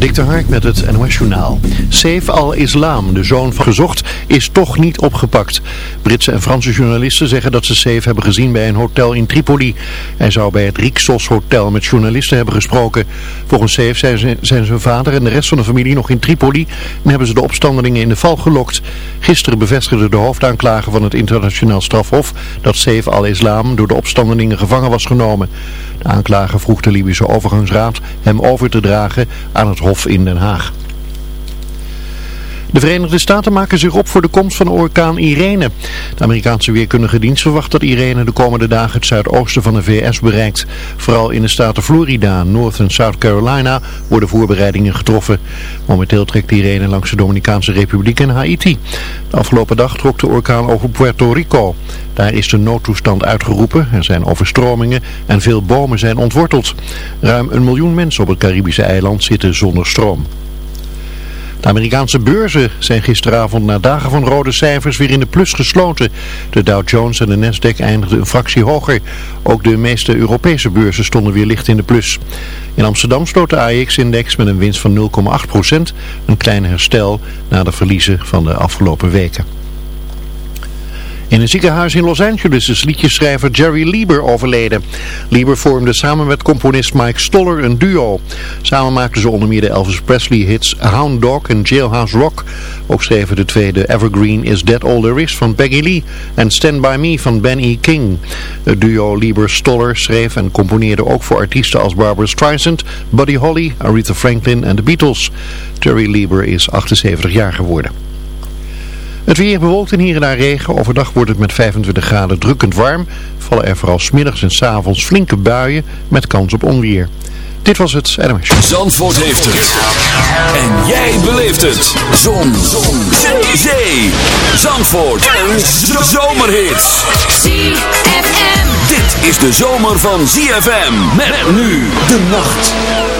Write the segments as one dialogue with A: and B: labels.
A: Dik de met het NOS Journaal. Saif al-Islam, de zoon van gezocht, is toch niet opgepakt. Britse en Franse journalisten zeggen dat ze Saif hebben gezien bij een hotel in Tripoli. Hij zou bij het Rixos Hotel met journalisten hebben gesproken. Volgens Saif zijn, zijn zijn vader en de rest van de familie nog in Tripoli en hebben ze de opstandelingen in de val gelokt. Gisteren bevestigde de hoofdaanklager van het internationaal strafhof dat Saif al-Islam door de opstandelingen gevangen was genomen. De aanklager vroeg de Libische overgangsraad hem over te dragen aan het hof in Den Haag. De Verenigde Staten maken zich op voor de komst van orkaan Irene. De Amerikaanse weerkundige dienst verwacht dat Irene de komende dagen het zuidoosten van de VS bereikt. Vooral in de staten Florida, North en South Carolina worden voorbereidingen getroffen. Momenteel trekt Irene langs de Dominicaanse Republiek en Haiti. De afgelopen dag trok de orkaan over Puerto Rico. Daar is de noodtoestand uitgeroepen, er zijn overstromingen en veel bomen zijn ontworteld. Ruim een miljoen mensen op het Caribische eiland zitten zonder stroom. De Amerikaanse beurzen zijn gisteravond na dagen van rode cijfers weer in de plus gesloten. De Dow Jones en de Nasdaq eindigden een fractie hoger. Ook de meeste Europese beurzen stonden weer licht in de plus. In Amsterdam sloot de AX-index met een winst van 0,8%, een klein herstel na de verliezen van de afgelopen weken. In een ziekenhuis in Los Angeles is liedjeschrijver Jerry Lieber overleden. Lieber vormde samen met componist Mike Stoller een duo. Samen maakten ze onder meer de Elvis Presley hits Hound Dog en Jailhouse Rock. Ook schreven de tweede Evergreen Is That All There Is van Peggy Lee en Stand By Me van Ben E. King. Het duo Lieber-Stoller schreef en componeerde ook voor artiesten als Barbara Streisand, Buddy Holly, Aretha Franklin en de Beatles. Jerry Lieber is 78 jaar geworden. Het weer bewolkt en hier en daar regen. Overdag wordt het met 25 graden drukkend warm. Vallen er vooral smiddags en s avonds flinke buien met kans op onweer. Dit was het NMS.
B: Zandvoort heeft het. En jij beleeft het. Zon. Zon. Zee. Zandvoort. En zomerhits.
C: ZFM.
B: Dit is de zomer van ZFM. Met nu de nacht.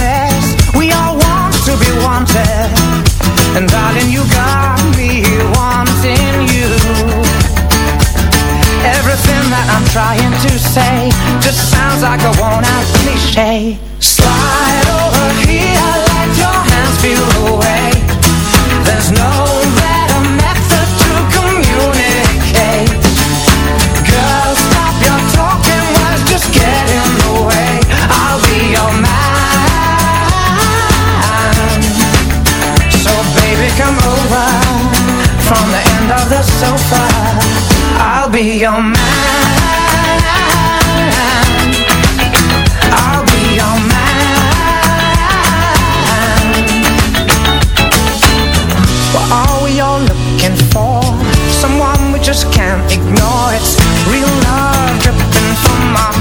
D: darling, you got me wanting you. Everything that I'm trying to say just sounds like a worn out cliche. Slide over here, let your hands feel the way. There's no be your man. I'll be your man. What are we all looking for? Someone we just can't ignore. It's real love dripping from my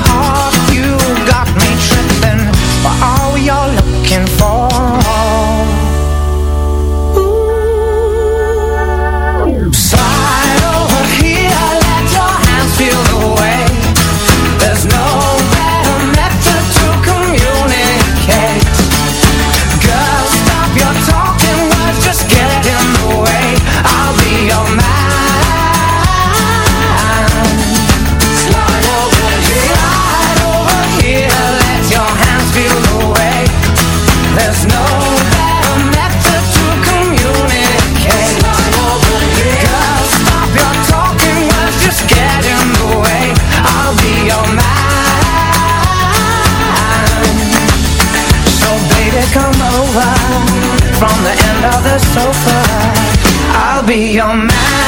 D: be your man.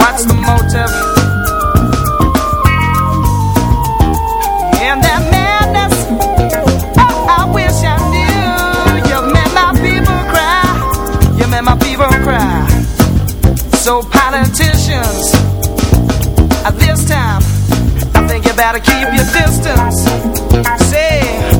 E: what's the motive? In that madness, oh, I wish I knew. You made my people cry. You made my people cry. So politicians, this time, I think you better keep your distance. Say.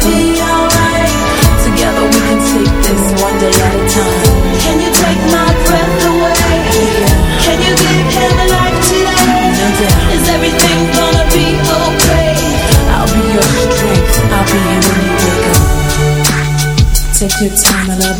F: be
E: your time and I'll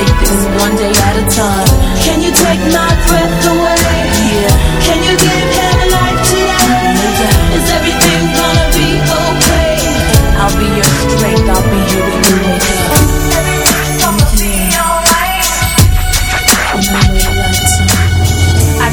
E: Take this one day at a time.
F: Can you take my breath away?
E: Yeah.
F: Can you give him a life today? Is everything gonna be okay?
E: I'll be your strength, I'll be here when you wake up.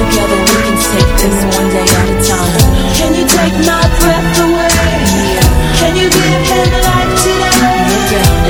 E: Together we can take this one day at a time.
F: Can you take my breath away? Can you give him life today?